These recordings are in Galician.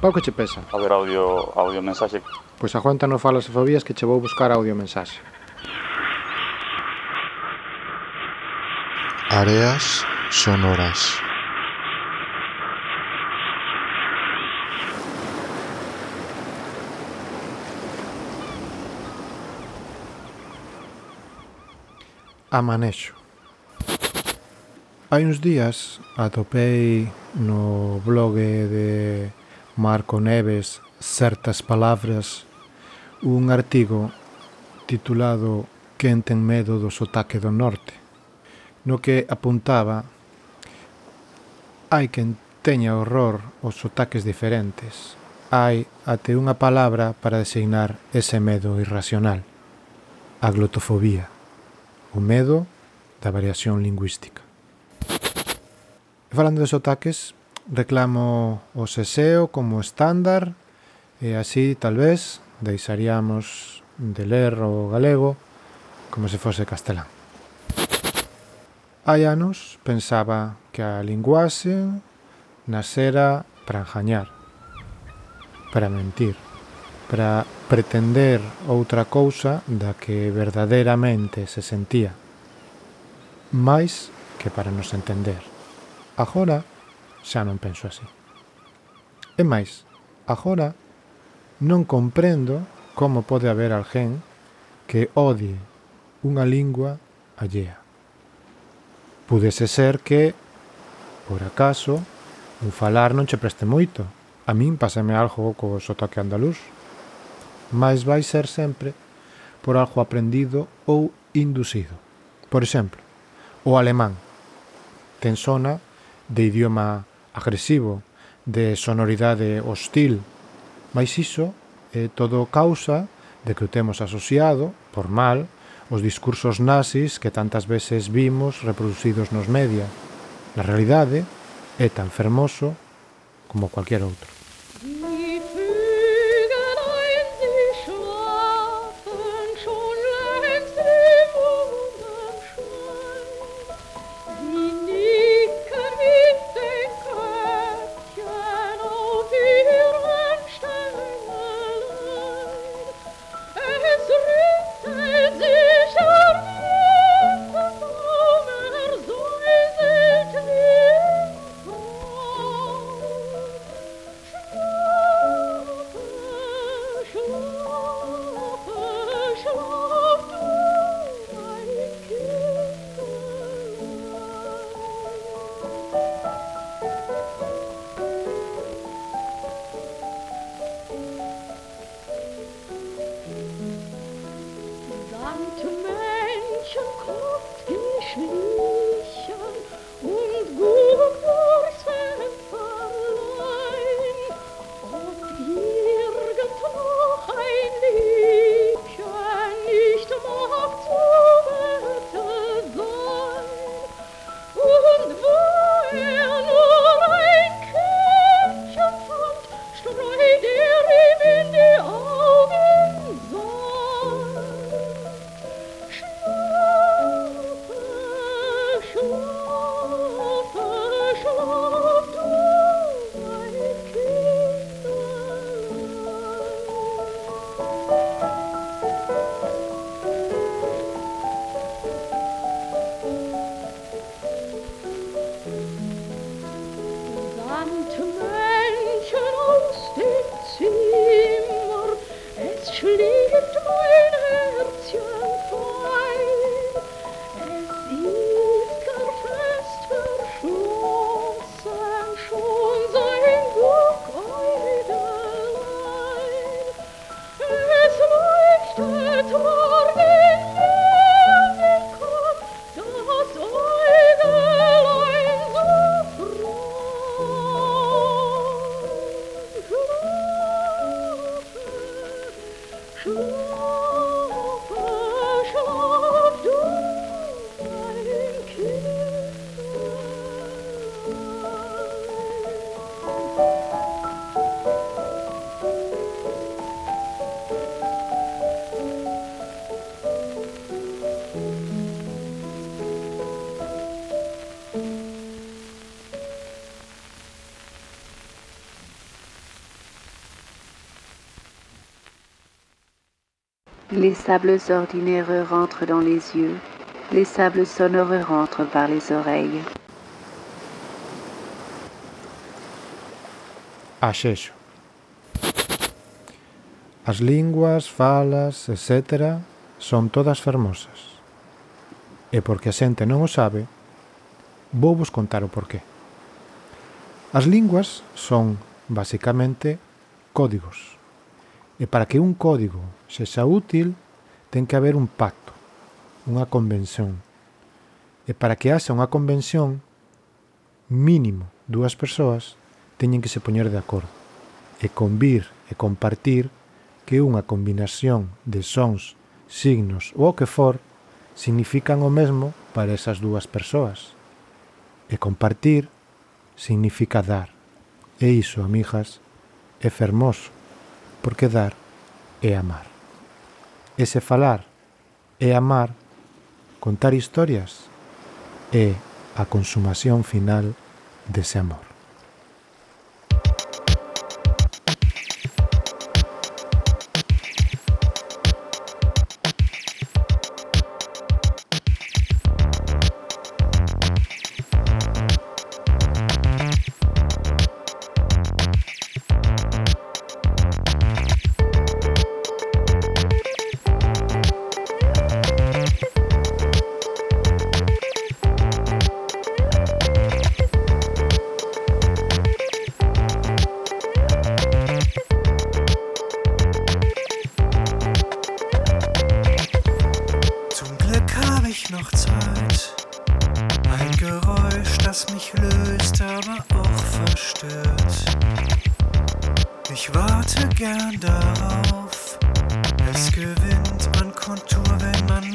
Pau que che pesa? A ver, audio, audio mensaxe. Pois aguanta no falas e fobias que che vou buscar audio mensaxe. Areas sonoras. Amanexo. Hai uns días atopei no blog de Marco Neves certas palabras un artigo titulado Quen ten medo do sotaque do norte no que apuntaba hai quen teña horror aos sotaques diferentes. Hai até unha palabra para designar ese medo irracional a glotofobía o medo da variación lingüística. E falando de sotaques reclamo o seseo como estándar e así tal vez deixaríamos de ler o galego como se fose castelán. Hai anos pensaba que a linguaxe nasera para enjañar, para mentir, para pretender outra cousa da que verdadeiramente se sentía, máis que para nos entender. Agora, xa non penso así. E máis, agora non comprendo como pode haber alguén que odie unha lingua allea. Pudese ser que, por acaso, un falar non che preste moito. A min pásame algo co sotaque andaluz. Mas vai ser sempre por algo aprendido ou inducido. Por exemplo, o alemán ten sona de idioma agresivo, de sonoridade hostil, mas iso é todo causa de que o temos asociado, por mal, os discursos nazis que tantas veces vimos reproducidos nos media. Na realidade, é tan fermoso como cualquier outro. Les sables ordinaires rentrent dans les yeux, les sables sonores rentrent par les oreilles. Axexo As linguas, falas, etc. son todas fermosas. E porque a xente non o sabe, vou vos contar o porqué. As linguas son, basicamente, códigos. E para que un código sexa útil, ten que haber un pacto, unha convención. E para que haxa unha convención, mínimo dúas persoas teñen que se poñer de acordo e convir e compartir que unha combinación de sons, signos ou o que for significan o mesmo para esas dúas persoas. E compartir significa dar. E iso, amigas, é fermoso porque dar é amar. E se falar é amar, contar historias é a consumación final dese amor.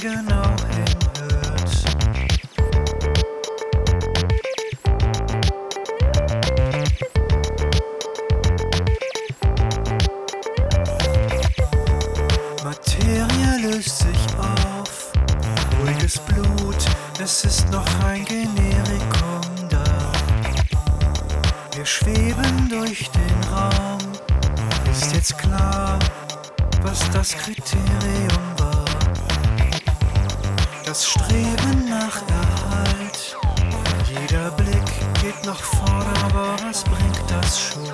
Genau hinhört. Materie löst sich auf. Ruhiges Blut, es ist noch ein Generikum da. Wir schweben durch den Raum. Ist jetzt klar, was das Kriterium war. Das Streben nach Erhalt. Jeder Blick geht nach vorne, aber was bringt das schon?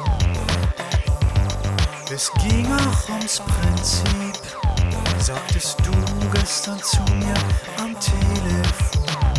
Es ging auch ums Prinzip, sagtest du gestern zu mir am Telefon.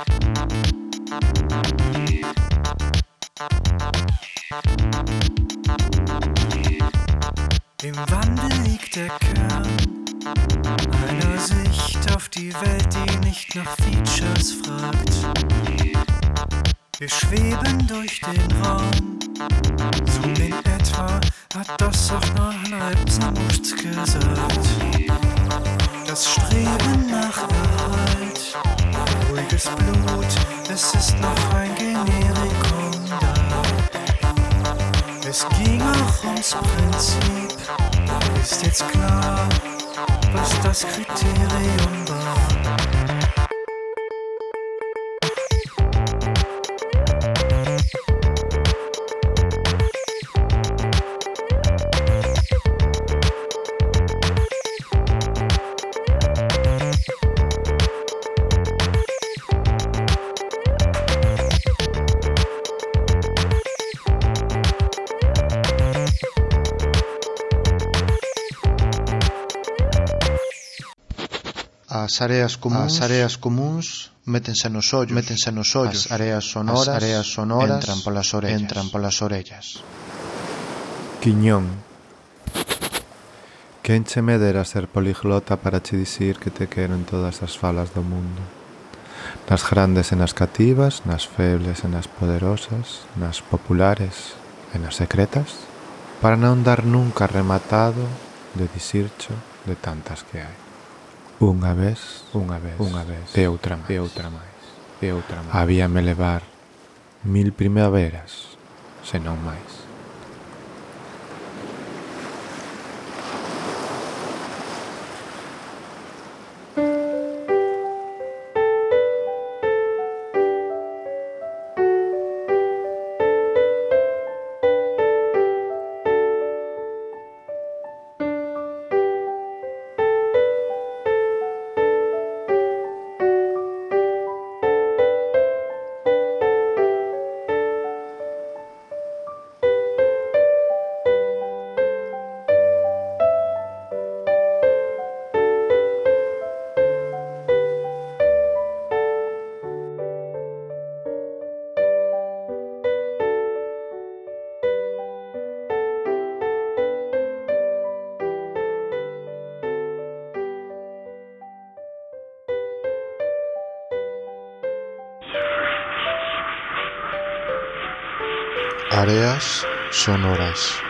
Im Wandel liegt der Kern einer Sicht auf die Welt, die nicht nach Features fragt. Wir schweben durch den Raum, so in etwa hat das auch noch Leibsnust gesagt. Das Streben nach Erhalt, Es ging auch ums Prinzip, ist jetzt klar, was das Kriterium As áreas comuns, as áreas comuns métense nos ollos, métense nos ollos. As áreas sonoras, as áreas sonoras entran polas orellas, entran polas orellas. Quiñón. Quen che me dera ser poliglota para che dicir que te quero en todas as falas do mundo? Nas grandes e nas cativas, nas febles e nas poderosas, nas populares e nas secretas? Para non dar nunca rematado de dicircho de tantas que hai. Unha vez, unha vez, unha vez, e outra máis, e outra máis, e outra máis. Habíame levar mil primaveras, senón máis. tareas sonoras.